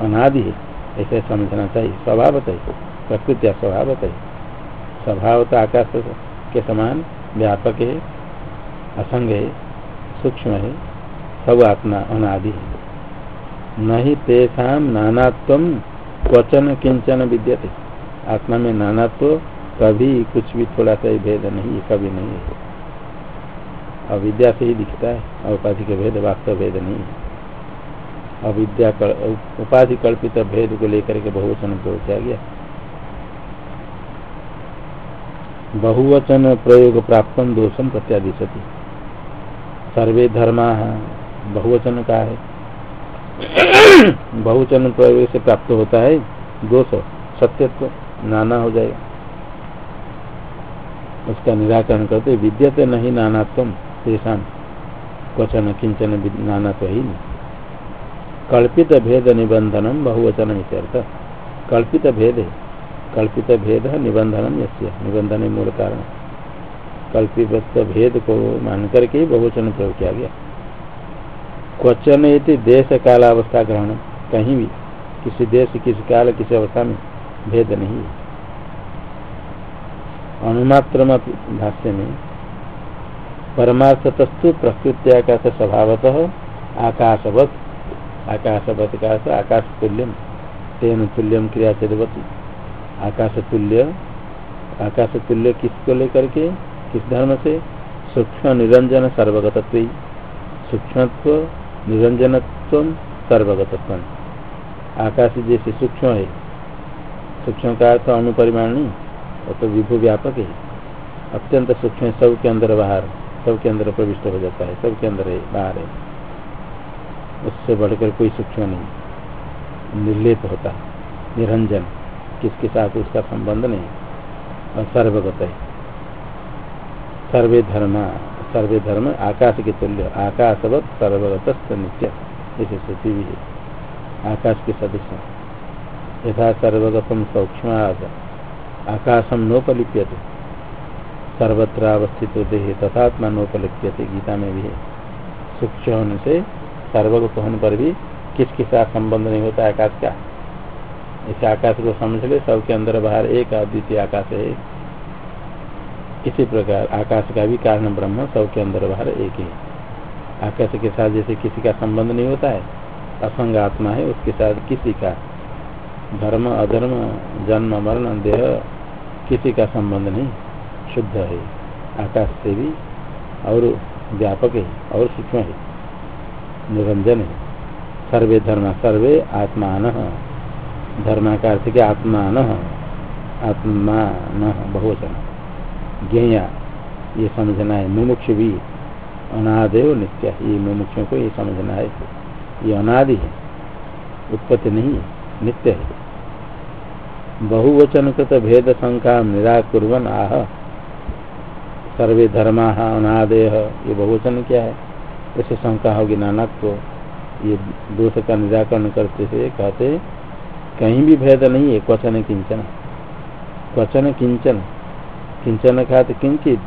अनादि है, ऐसे समझना चाहिए। स्वभावत है, प्रकृति स्वभावत है। स्वभावत आकाश के समान व्यापक है, असंग है, सूक्ष्म है, सब आत्मा अनादि है। न ही तेषा नानात्व क्वचन किंचन विद्यते। आत्मा में नानात्व, कभी कुछ भी थोड़ा सा भेद नहीं, कभी नहीं है। अविद्या से ही दिखता है उपाधि के भेद, वास्तव भेद नहीं है। अविद्या उपाधि कल्पित भेद को लेकर के बहुवचन प्रयोग किया गया बहुवचन प्रयोग प्राप्त दोषम प्रत्यादिशति। सर्वे धर्मा बहुवचन का है। बहुवचन प्रयोग से प्राप्त होता है, दोष, सत्यत्व, नाना हो जाएगा। उसका निराकरण करते, विद्यते नहीं नानात्म तेषा क्वचन, किंचन, नाना तो ही नहीं। कल्पित भेद निबंधनम बहुवचन कल्पित भेद कल्पित भेद निबंधनम यस्य निबंधन मूल कारण। कल्पित भेद को मान करके ही बहुवचन प्रयोग किया गया। क्वचन ये देश कालावस्था ग्रहण कहीं भी, किसी देश, किसी काल, किसी अवस्था में भेद नहीं है। अनुमात्र भाष्य में, परमार्थतस्तु प्रकृत्याकाश स्वभावतः आकाशवत आकाशवत का आकाश तुल्यम तेन तुल्यम क्रिया चलवती आकाश तुल्य आकाश तुल्य किसको लेकर के, किस धर्म से? सूक्ष्म निरंजन सर्वगतत्व। सूक्ष्मत्व, निरंजनत्व सर्वगतत्व। आकाश जैसे सूक्ष्म है। सूक्ष्म का अर्थ अनुपरिमाण वो तो विभु व्यापक है। अत्यंत सूक्ष्म सब के अंदर बाहर सबके अंदर प्रविष्ट हो जाता है सबके अंदर है बाहर है। उससे बढ़कर कोई सूक्ष्म नहीं। निर्लेप होता, निरंजन, किसके साथ उसका संबंध नहीं, और सर्वगत। है सर्वे धर्म सर्वे धर्म आकाश के तुल्य, आकाशवत सर्वगत नित्य। इसे श्रुति भी है। आकाश के सदस्य यथा सर्वगतम सौक्ष्म आकाशम नोपलिप्यते। सर्वत्र अवस्थित देह तथात्मा नोपलिप्यते, गीता में भी है। सूक्ष्म होने से सर्वगत होने पर भी किसके साथ संबंध नहीं होता आकाश का? इस आकाश को समझ ले सबके अंदर बाहर एक अद्वितीय आकाश है। इसी प्रकार आकाश का भी कारण ब्रह्म सबके अंदर बाहर एक ही। आकाश के साथ जैसे किसी का संबंध नहीं होता है, असंग आत्मा है, उसके साथ किसी का। धर्म, अधर्म, जन्म, मरण, देह, किसी का संबंध नहीं, शुद्ध है। आकाश से भी और व्यापक है और सूक्ष्म है। निरंजन है। सर्वे धर्म, सर्वे आत्मान। धर्म का अर्थ क्या? आत्मान। आत्मान बहुवचन। ज्ञया, ये समझना है। मुमुक्ष भी अनादेव नित्य ये मुमुक्षों को ये समझना है। ये अनादि है। उत्पत्ति नहीं नित्य है। बहुवचन कृत भेद शंका निराकुर्वन आह। सर्वे धर्मा अनादय। ये बहुवचन क्या है? ऐसे शंका होगी नानत्व ये दोष का निराकरण करते हुए कहते, कहीं भी भेद नहीं है, क्वचन किंचन। क्वचन किंचन। किंचन खाते किंचित,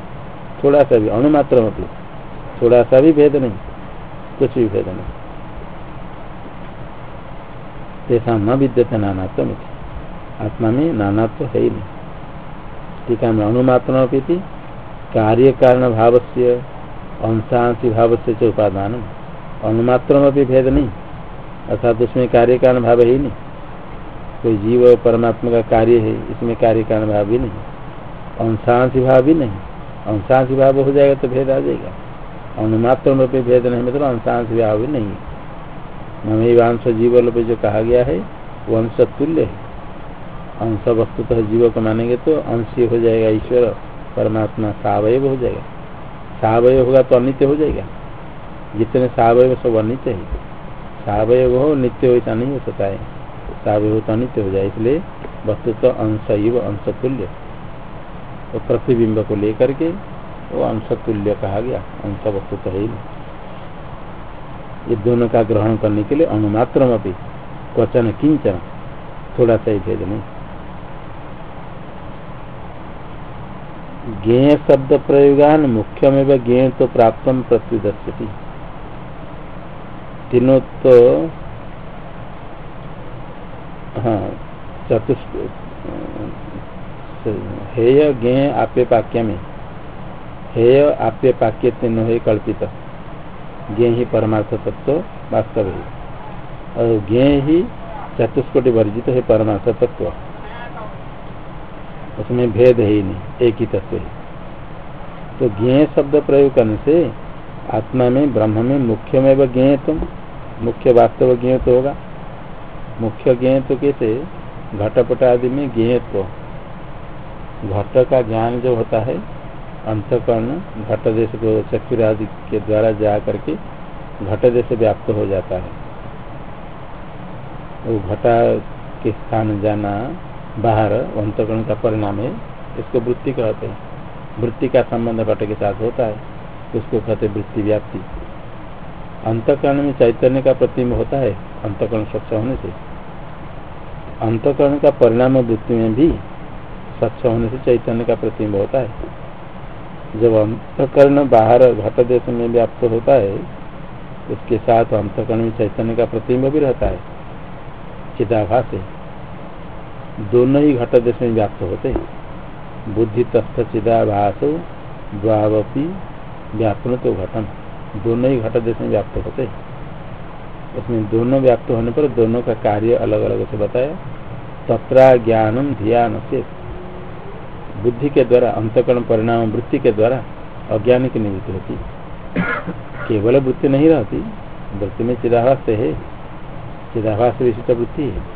थोड़ा सा भी, अणुमात्र मतलब थोड़ा सा भी भेद नहीं, कुछ भी भेद नहीं। तेसा न विद्यते नानात्म आत्मा में नानात्व है ही नहीं। ठीक है अणुमात्र कार्य कारण भाव से अंशांशी भाव से च उपादान अनुमात्र में भी भेद नहीं। अर्थात उसमें कार्य कारण भाव ही नहीं। कोई जीव और परमात्मा का कार्य है, इसमें कार्य कारण भाव भी नहीं। अंशांशी भाव भी नहीं। अंशांशी भाव हो जाएगा तो भेद आ जाएगा। अनुमात्र में भी भेद नहीं मतलब अंशांश भाव भी नहीं। ममे अंश जीव पे जो कहा गया है, वो अंश तुल्य है। अंश वस्तु तो जीव को मानेंगे तो अंश हो जाएगा ईश्वर, परमात्मा सावय हो जाएगा। सावय होगा तो अनित्य हो जाएगा। जितने सावय सब अनित्य है। सावय हो, नित्य हो ऐसा नहीं हो सकता है। सावय हो तो अनित्य हो जाए, इसलिए वस्तु तो अंश इव अंश तुल्य तो प्रतिबिंब को लेकर के वो अंश तुल्य कहा गया। अंश वस्तु तो है ये दोनों का ग्रहण करने के लिए अनुमात्र में भी क्वचन किंचन, थोड़ा सा ही भेद नहीं। ज्ञेय शब्द प्रयोगान मुख्यमेव ज्ञेय तो प्राप्त प्रत्युदस्यति तीनों तो हाँ चतुष्ट, हेय ज्ञेय आप्य पाक्य में हेय आप्य पाक्य तीनों है कल्पित। ज्ञ ही परमार्थ तत्व वास्तव है। और ज्ञ ही चतुष्कोटि वर्जित है परमार्थ तत्व। उसमें भेद है ही नहीं, एक ही तत्व है। तो ज्ञ शब्द प्रयोग करने से आत्मा में, ब्रह्म में मुख्य में वह ज्ञ तुम, मुख्य वास्तव ज्ञ तो होगा। मुख्य ज्ञ तो कैसे? घटपट आदि में ज्ञेत्व घट का ज्ञान जो होता है, अंतकर्ण, घट देश को चक्र आदि के द्वारा जा करके घट देश व्याप्त हो जाता है। वो घटा के स्थान जाना बाहर अंतकरण का परिणाम है, इसको वृत्ति कहते हैं। वृत्ति का संबंध घट के साथ होता है, उसको कहते वृत्ति व्याप्ति। अंतकरण में चैतन्य का प्रतिम्ब होता है, अंतकरण स्वच्छ होने से। अंतकरण का परिणाम वृत्ति में भी स्वच्छ होने से चैतन्य का प्रतिम्ब होता है। जब अंतकरण बाहर घट देश में व्याप्त होता है, उसके साथ अंतकरण में चैतन्य का प्रतिम्ब भी रहता है। चिदाभास है। दोनों ही घट देश में व्याप्त होते हैं। बुद्धि तस्थ चिदाभास द्वावपी व्यापन तो घटन। दोनों ही घट देश में व्याप्त होते हैं। उसमें दोनों व्याप्त होने पर दोनों का कार्य अलग अलग से बताया। तत्रा ज्ञानम ध्यान से बुद्धि के द्वारा, अंतकरण परिणाम वृत्ति के द्वारा अज्ञान की निवृत्ति होती। केवल वृत्ति नहीं रहती, वृत्ति में चिदाभास है। चिदाभास विशिष्ट वृत्ति है।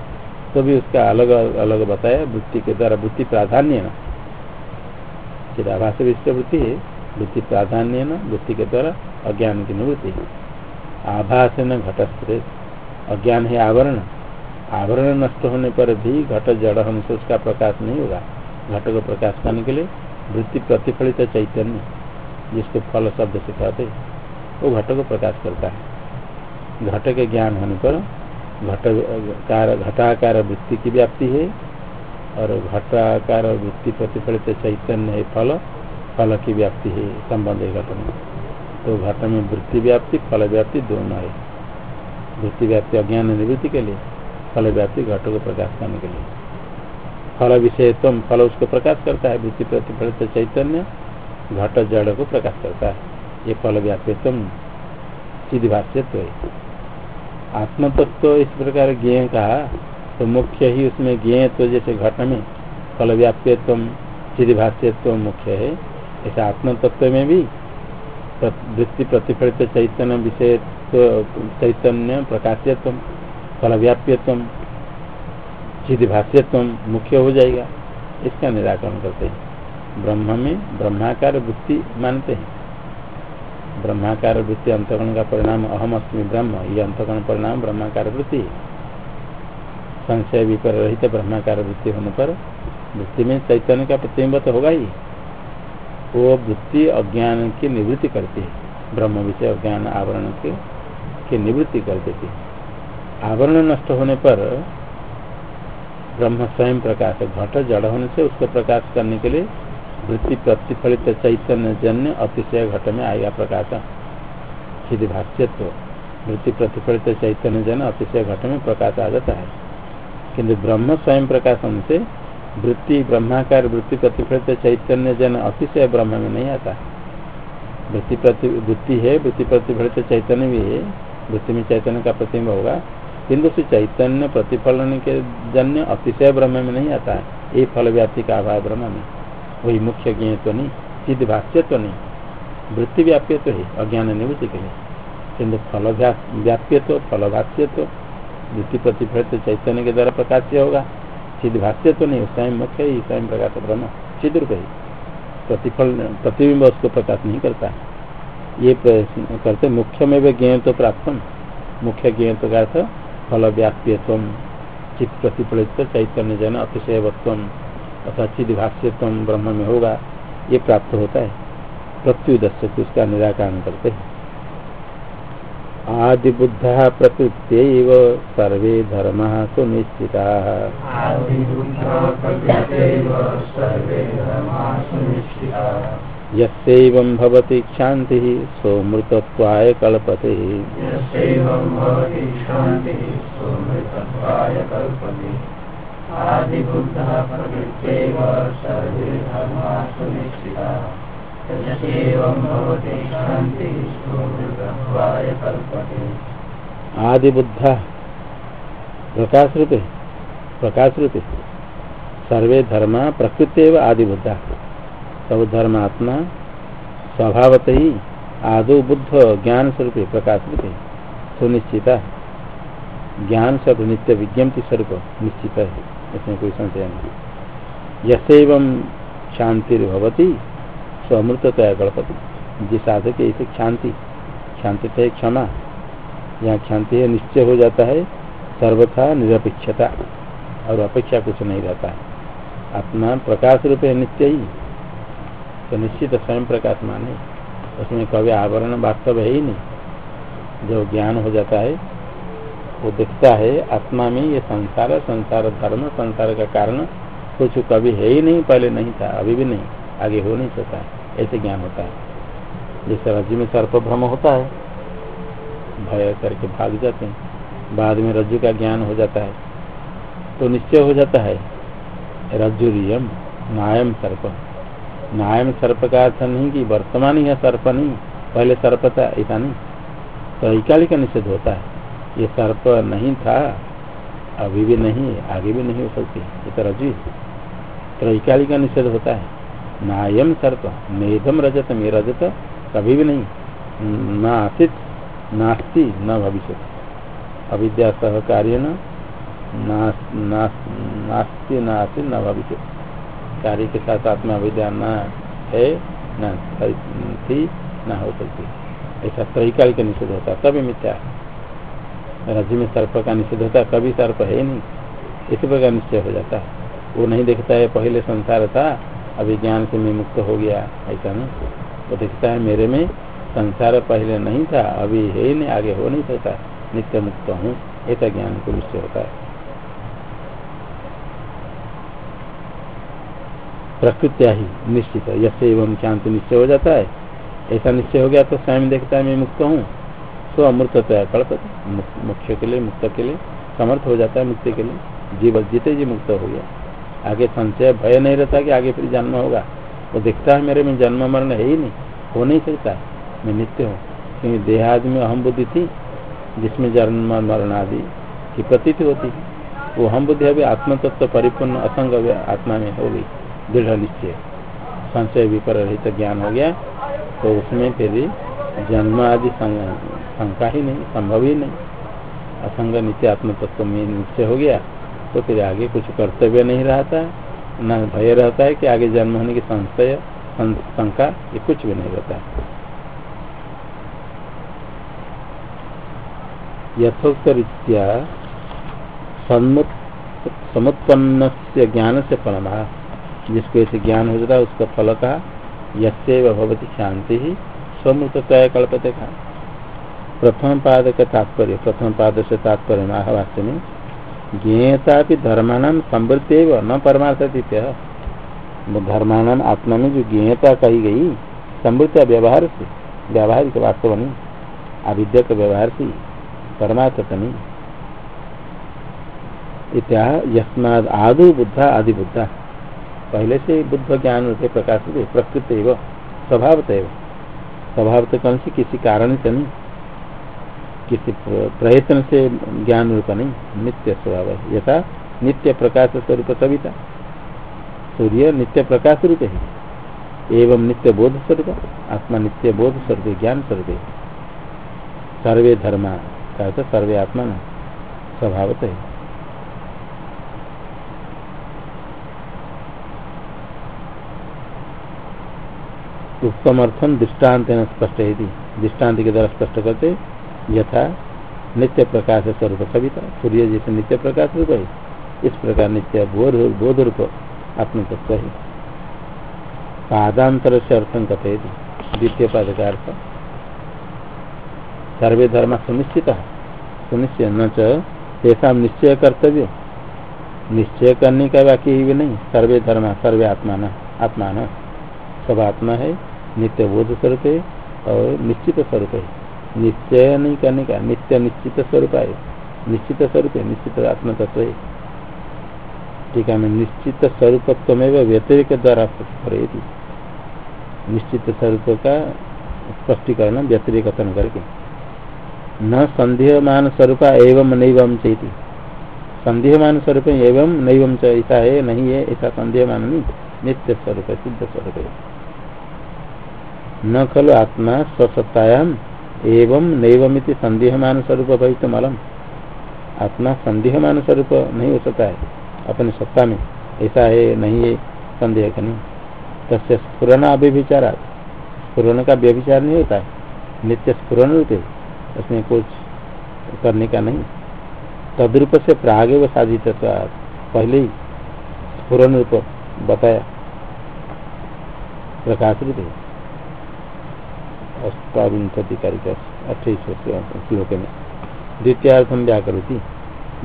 तो भी उसका अलग अलग बताया वृत्ति के द्वारा वृत्ति प्राधान्य न। विशिष्ट वृत्ति है। वृत्ति प्राधान्य न वृत्ति के द्वारा अज्ञान की निवृत्ति। आभास न घटस्त्र अज्ञान है आवरण। आवरण नष्ट होने पर भी घट जड़ होने से उसका प्रकाश नहीं होगा। घट को प्रकाश करने के लिए वृत्ति प्रतिफलित चैतन्य, जिसको फल शब्द से कहते वो घट को प्रकाश करता है। घट के ज्ञान होने पर घटाकार घटाकार वृत्ति की व्याप्ति है और घटाकार वृत्ति प्रतिफलित चैतन्य है फल फल की व्याप्ति है संबंध है घट में तो घट में वृत्ति व्याप्ति, फल व्याप्ति दोनों है। वृत्ति व्याप्ति अज्ञान निवृत्ति के लिए, फल व्याप्ति घट को प्रकाश करने के लिए। फल विषय तुम, फल उसको प्रकाश करता है, वृत्ति प्रतिफलित चैतन्य घट जड़ को प्रकाश करता है। ये फल व्याप्ति तुम सीधी भाष्यत्व है। आत्म तत्व इस प्रकार ज्ञ कहा तो मुख्य ही उसमें ज्ञ तो जैसे घट में फल व्याप्यत्व चिद भाष्यत्व मुख्य है। ऐसे आत्मतत्व में भी वृत्ति प्रतिफलित चैतन्य विषय चैतन्य प्रकाश्यत्व फलव्याप्यत्व भाष्यत्व मुख्य हो जाएगा। इसका निराकरण करते हैं। ब्रह्म में ब्रह्माकार वृत्ति मानते हैं। ब्रह्माकार वृत्ति अंतकरण का परिणाम अहम अस्मी ब्रह्म ये अंतकरण परिणाम ब्रह्माकार वृत्ति संशय विपर रहित ब्रह्माकार वृत्ति होने पर वृत्ति में चैतन्य का प्रतिबिंब तो होगा ही। वो वृत्ति अज्ञान की निवृत्ति करती है। ब्रह्म विषय अज्ञान आवरण के, की निवृत्ति कर देती आवरण नष्ट होने पर ब्रह्म स्वयं प्रकाश घट जड़ होने से उसको प्रकाश करने के लिए वृत्ति प्रतिफलित चैतन्य जन्य अतिशय घट में आएगा प्रकाश सीधे भाष्यत्व। वृत्ति प्रतिफलित चैतन्य जन अतिशय घट में प्रकाश आ जाता है। किंतु ब्रह्म स्वयं प्रकाश से वृत्ति, ब्रह्माकार वृत्ति प्रतिफलित चैतन्य जन अतिशय ब्रह्म में नहीं आता वृत्ति प्रति वृत्ति है, वृत्ति प्रतिफलित चैतन्य भी है, वृत्ति में चैतन्य का प्रतिम्ब होगा। किंतु से चैतन्य प्रतिफलन के जन्य अतिशय ब्रह्म में नहीं आता है। ये फल व्याप्ति का अभाव ब्रह्म में। वही मुख्य ज्ञ तो नहीं, सिद्ध भाष्य तो नहीं। वृत्ति व्याप्य तो है, अज्ञान निवृत्ति के लिए किन्तु फल व्याप्य तो फल भाष्य तो वृत्ति प्रतिफलित चैतन्य के द्वारा प्रकाश्य होगा। सिद्ध भाष्य तो नहीं, स्वयं मुख्य ही, स्वयं प्रकाश ब्रह्म, सिद्ध रूप ही। प्रतिफल प्रतिबिंब उसको प्रकाश नहीं करता। ये करते मुख्य में वे ज्ञ तो प्राप्त मुख्य ज्ञ तो का अर्थ फल व्याप्यत्व, चित्त प्रतिफलित चैतन्य जन अतिशयत्व अथवा चिद भाष्यत्व ब्रह्म में होगा ये प्राप्त होता है। प्रत्युदस्य उसका निराकरण करते हैं। आदिबुद्धा प्रकृत्य सर्वे धर्म सुनिश्चिता। यस्यैवं भवति क्षान्तिः सोमृतत्वाय कल्पते। आदि बुद्धा प्रकाश रूपे प्रकाश रूपे सर्वे धर्म प्रकृति आदि बुद्धा सब धर्मात्मा स्वभावत ही आदो बुद्ध ज्ञान स्वरूप प्रकाश रूप सुनिश्चिता। ज्ञान सब नित्य विज्ञप्ति स्वरूप निश्चित। है इसमें कोई संशय नहीं। यसे शांति भवती स्वमृततया गणपति। जिस साधक इसे शांति शांति तो क्षमा यहाँ शांति है निश्चय हो जाता है, सर्वथा निरपेक्षता और अपेक्षा कुछ नहीं रहता है। आत्मा प्रकाश रूप है नित्य ही तो निश्चित स्वयं प्रकाश माने उसमें कभी आवरण वास्तव है ही नहीं। जो ज्ञान हो जाता है वो दिखता है, आत्मा में ये संसार संसार धर्म, संसार का कारण, कुछ कभी है ही नहीं, पहले नहीं था, अभी भी नहीं, आगे हो नहीं सकता, ऐसे ज्ञान होता है। जैसे रज्जु में सर्प भ्रम होता है, भय करके भाग जाते हैं, बाद में रज्जु का ज्ञान हो जाता है तो निश्चय हो जाता है, रज्जुरियम नायम सर्प। नायम सर्प का अर्थ नहीं कि वर्तमान ही है, सर्प नहीं, पहले सर्प था, ऐसा नहीं। तो इकाली का निषेध होता है। ये सर्प नहीं था, अभी भी नहीं, आगे भी नहीं हो सकती, ये तो रजू तो इकाली का निषेध होता है। नायम सर्प मेधम रजत मे रजत कभी भी नहीं। न आसित नास्ति, न भविष्य अविद्या सहकार्य नास्ति न आसित न भविष्य कार्य के साथ आत्मा अविद्या न है, न थी, न हो सकती। ऐसा त्रैकाल का निषेध होता तभी मिथ्या रज में सर्प का निषेध होता है कभी सर्प है नहीं। इसी प्रकार निश्चय हो जाता है। वो नहीं देखता है, पहले संसार था, अभी ज्ञान से मैं मुक्त हो गया, ऐसा नहीं। वो देखता है, मेरे में संसार पहले नहीं था, अभी है ही नहीं, आगे हो नहीं सकता। नित्य मुक्त हूँ, ऐसा ज्ञान को निश्चय होता है। प्रकृत्या ही निश्चित यश एवं शांत निश्चय हो जाता है। ऐसा निश्चय हो गया तो स्वयं देखता है, मैं मुक्त हूँ। सो अमृतत्व कल्प मुख्य के लिए, मुक्त के लिए, समर्थ हो जाता है मुक्ति के लिए। जीव जीते जी मुक्त हो गया। आगे संशय, भय नहीं रहता कि आगे फिर जन्म होगा। वो देखता है मेरे में जन्म मरण है ही नहीं। हो नहीं सकता। मैं नित्य हूँ। क्योंकि देहादि में अहम बुद्धि थी, जिसमें जन्म, मरण आदि की प्रतीति होती वो हम बुद्धि अभी आत्मतत्व, परिपूर्ण, असंग आत्मा में हो गई। दृढ़ निश्चय। संशय विपर रहित ज्ञान हो गया। तो उसमें फिर जन्म आदि शंका ही नहीं, संभव ही नहीं। असंग नित्य आत्म तत्व में निश्चय हो गया तो फिर आगे कुछ कर्तव्य नहीं रहता है, न भय रहता है कि आगे जन्म होने की संशय शंका, ये कुछ भी नहीं रहता यथोक्त रीत्या समुत्पन्न से ज्ञान से फलमा। जिसको ऐसे ज्ञान हो जाता है, उसका फल का यसे भवती शांति ही स्वमृत कल्पते का प्रथम पाद का तात्पर्य प्रथम पाद से तात्पर्य महावास्य में ज्ञेयता भी धर्मान संवृत्ति न परमार्थ धर्मान आत्मा में जो ज्ञेयता कही गई समृत्त व्यवहार से, व्यवहारिक वास्तव नहीं, अविद्या के व्यवहार से, परमार्थ नहीं। इत्या, यस्माद आदि बुद्धा आदि बुद्धा। पहले से बुद्ध ज्ञान होते प्रकाश प्रकृति स्वभावत स्वभावत कौन से? किसी कारण से नहीं। किसी प्रयत्न से ज्ञान रूप नहीं। नित्य स्वभाव है। यथा नित्य प्रकाश स्वरूप सविता सूर्य नित्य प्रकाश रूप है। एवं नित्य बोध स्वरूप। आत्मा नित्य बोध स्वरूप, ज्ञान स्वरूप सर्वे धर्मा सर्वे आत्मा स्वभावत है। उत्तम अर्थम दृष्टांत स्पष्ट है दृष्टांत के द्वारा स्पष्ट करते, यथा नित्य प्रकाश स्वरूप सविता सूर्य जैसे नित्य प्रकाश रूप है। इस प्रकार नित्य बोध बोध रूप आत्म तत्व है। पादांतर से अर्थम कथे द्वितीय पद का अर्थ सर्वे धर्म सुनिश्चित। सुनिश्चय न चेषा निश्चय कर्तव्य। निश्चय करने का वाक्य ही भी नहीं। सर्वे धर्म, सर्वे आत्मा आत्मा सब आत्मा है। नित्य बोध स्वरूप है और निश्चित स्वरूप है। निश्चय नहीं करने का, नित्य निश्चित स्वरूप है। निश्चित स्वरूप है, निश्चित आत्म तत्व है। ठीक है निश्चित स्वरूपत्व व्यतिरिक द्वारा करेगी निश्चित स्वरूप का स्पष्टीकरण व्यतिरिकतन करके। न संदेहमान स्वरूप एवं नैवम चेती। संदेहमान स्वरूप एवं नैवम ऐसा है, नहीं है, ऐसा संदेहमान नहीं। नित्य स्वरूप, सिद्ध स्वरूप है। न खलु आत्मा स्वसत्तायाम एवं नैवमिति संदेहमान स्वरूप भवितम अलम आत्मा संदेहमान स्वरूप नहीं हो सकता है। अपने सत्ता में ऐसा है, नहीं है, संदेह का नहीं। तस्य स्फुरन अव्यभिचारा स्फुरन का व्यभिचार नहीं होता। है नित्य स्फुरन रूप। है उसमें कुछ करने का नहीं। तद्रूप से प्राग व साधित पहले ही स्फुरन रूप बताया। प्रकाश रूप। है अष्टाविंशति कारिका अट्ठाईस श्लोक में द्वितीयार्थम व्याकरोति।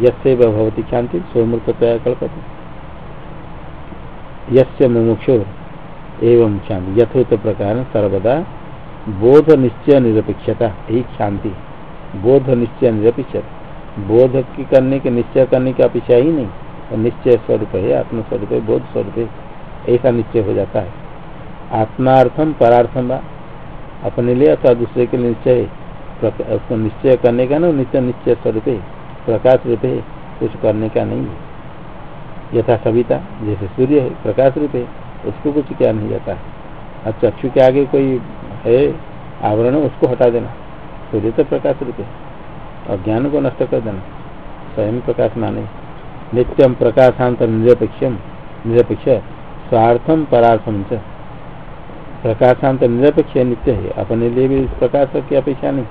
यसे भवती शांति सोमृतया कल्पते। यस्य एवं यथोत प्रकार सर्वदा बोध निश्चय निरपेक्षता बोध निश्चय निरपेक्षता बोध की करने के निश्चय करने की अपेक्षा ही नहीं और निश्चय स्वरूप है, आत्मस्वरूप है, बोध स्वरूप है, ऐसा निश्चय हो जाता है। आत्मार्थम परार्थम अपने लिए अथवा दूसरे के लिए निश्चय उसको निश्चय करने का ना नित्य निश्चय स्वरूप है, प्रकाश रूप है, कुछ करने का नहीं है। यथा सविता, जैसे सूर्य है, प्रकाश रूप है, उसको कुछ क्या नहीं जाता। और चक्षु के आगे कोई है, आवरण उसको हटा देना। सूर्य तो प्रकाश रूप है, और ज्ञान को नष्ट कर देना। स्वयं प्रकाश माने। नित्यम प्रकाशांतर निरपेक्षम निरपेक्ष स्वार्थम परार्थम च। प्रकाशांत निरपेक्ष नित्य है। अपने लिए भी प्रकाश की अपेक्षा नहीं।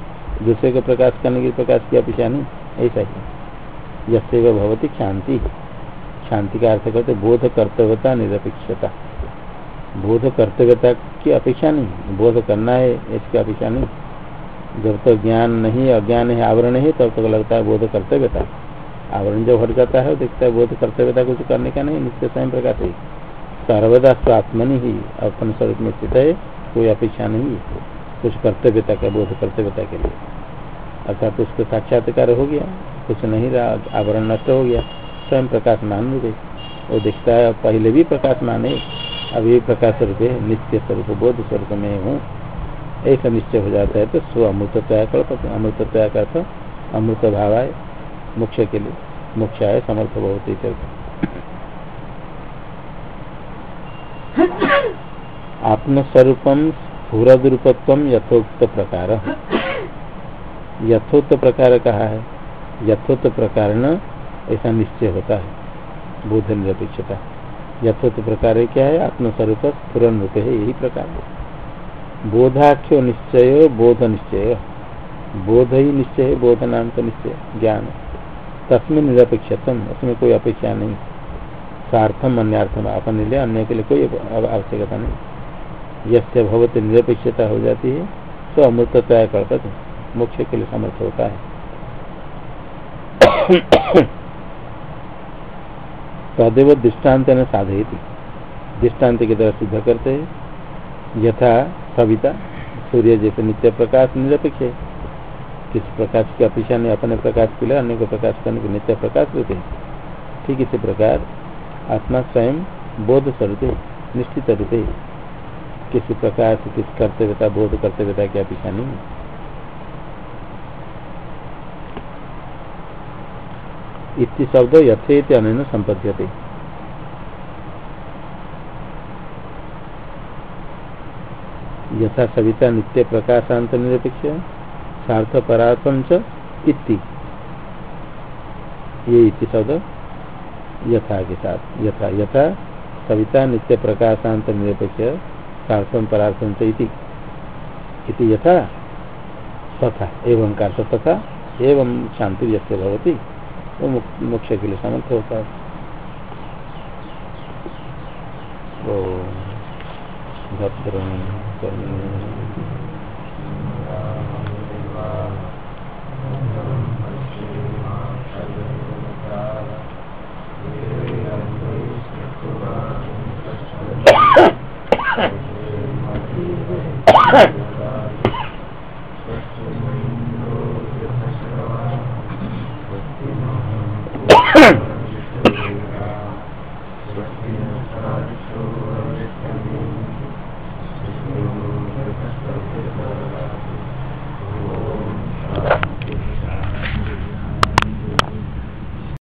दूसरे को प्रकाश करने की प्रकाश की अपेक्षा नहीं। ऐसा ही यसे भवती शांति शांति का अर्थ करते बोध कर्तव्यता निरपेक्षता। बोध कर्तव्यता की अपेक्षा नहीं। बोध करना है, इसकी अपेक्षा नहीं। जब तक तो ज्ञान नहीं, अज्ञान है, आवरण है, तब तक लगता है बोध कर्तव्यता। आवरण जब हट जाता है, देखता है बोध कर्तव्यता कुछ करने का नहीं, नित्य स्वयं प्रकाश है। सर्वदा स्वात्मनि ही अपन स्वरूप में स्थित है, कोई अपेक्षा नहीं कुछ कर्तव्यता का बोध कर्तव्यता के लिए। अर्थात उसको साक्षात्कार हो गया, कुछ नहीं रहा, आवरण नष्ट हो गया, स्वयं प्रकाश मान गए वो दिखता है पहले भी प्रकाश माने अभी प्रकाश स्वरूप है नित्य स्वरूप, बोध स्वरूप में हूँ। ऐसा निश्चय हो जाता है तो स्व अमृतत्वया कल्पते अमृतत्वया का अमृत भाव है, मोक्ष के लिए, मोक्ष है समर्थ बहुत ही। आत्मस्वरूप स्फुरदरूपत्व यथोक्त प्रकार। यथोत्त प्रकार कहा है? यथोत्त प्रकार न ऐसा निश्चय होता है। बोध निरपेक्षता। यथोत्त प्रकार क्या है? आत्मस्वरूप स्फुरन रूप है, यही प्रकार है। बोधाख्यो निश्चय, बोध निश्चय। बोध ही निश्चय है, बोध नाम तो निश्चय, ज्ञान। तस्मिन निरपेक्षतम, उसमें कोई अपेक्षा नहीं। स्वार्थम अन्यर्थम अपने लिए अन्य के लिए कोई आवश्यकता नहीं। यसे भगवती निरपेक्षता हो जाती है तो अमृतता कल्पत मोक्ष के लिए समर्थ होता है। तदेव दृष्टांत न साधयती। दृष्टांत की तरह सिद्ध करते हैं। यथा सविता, सूर्य जैसे नित्य प्रकाश निरपेक्ष है। किस प्रकाश की अपेक्षा नहीं, अपने प्रकाश के लिए अन्य को प्रकाश करने के नित्य प्रकाश होते देते ठीक इसी प्रकार आत्मा स्वयं बोध स्वरूप निश्चित रूप किसी प्रकार से किस कर्तव्यता बोध कर्तव्यता की अपेक्षा नहीं इति शब्द यथेत अन संपद्यते। यथा सविता नित्य प्रकाशांत निरपेक्ष, सार्थ परात्म इति। ये इति शब्द यथा के साथ, यथा यथा सविता नित्य प्रकाशांत निरपेक्ष पार्श्वम पराश्रम इति। यथा तथा एवं का तथा, एवं शांति जैसे भवती वो मोक्ष के लिए समर्थ होता है। ओ भद्रम Okay.